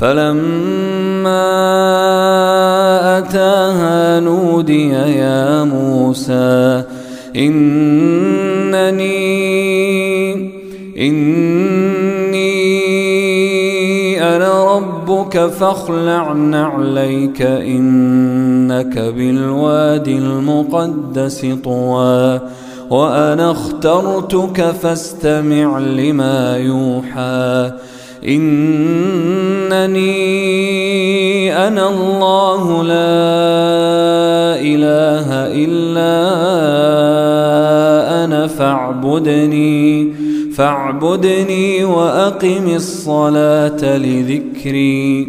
فلما أتاها نودي يا موسى إنني إني أنا ربك فاخلع نعليك إنك بالوادي المقدس طوى وأنا اخترتك فاستمع لما يوحى. إنني أنا الله لا إله إلا أنا فاعبدني فاعبدني وأقم الصلاة لذكري.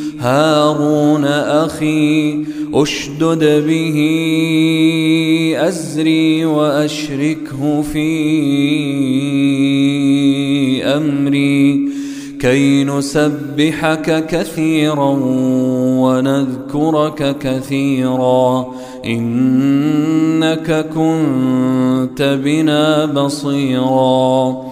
هارون أخي أشدد به أزري وأشركه في أمري. كي نسبحك كثيرا ونذكرك كثيرا إنك كنت بنا بصيرا.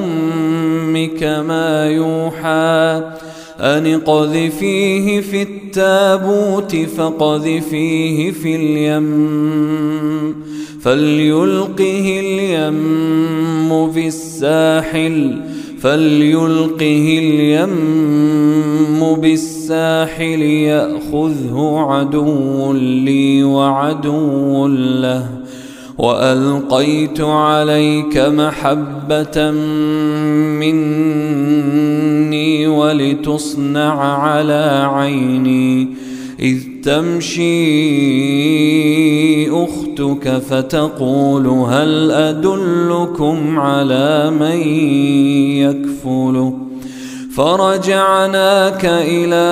أن قذفيه في التابوت فقذفيه في اليم فليلقه اليم بالساحل فليلقه اليم بالساحل يأخذه عدو لي وعدو له. وألقيت عليك محبة مني ولتصنع على عيني. إذ تمشي أختك فتقول هل أدلكم على من يكفل فرجعناك إلى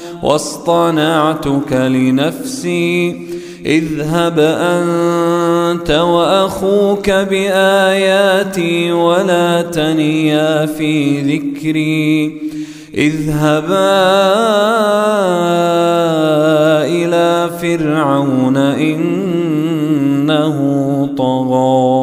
واصطنعتك لنفسي اذهب أنت وأخوك بآياتي ولا تنيا في ذكري. اذهبا إلى فرعون إنه طغى.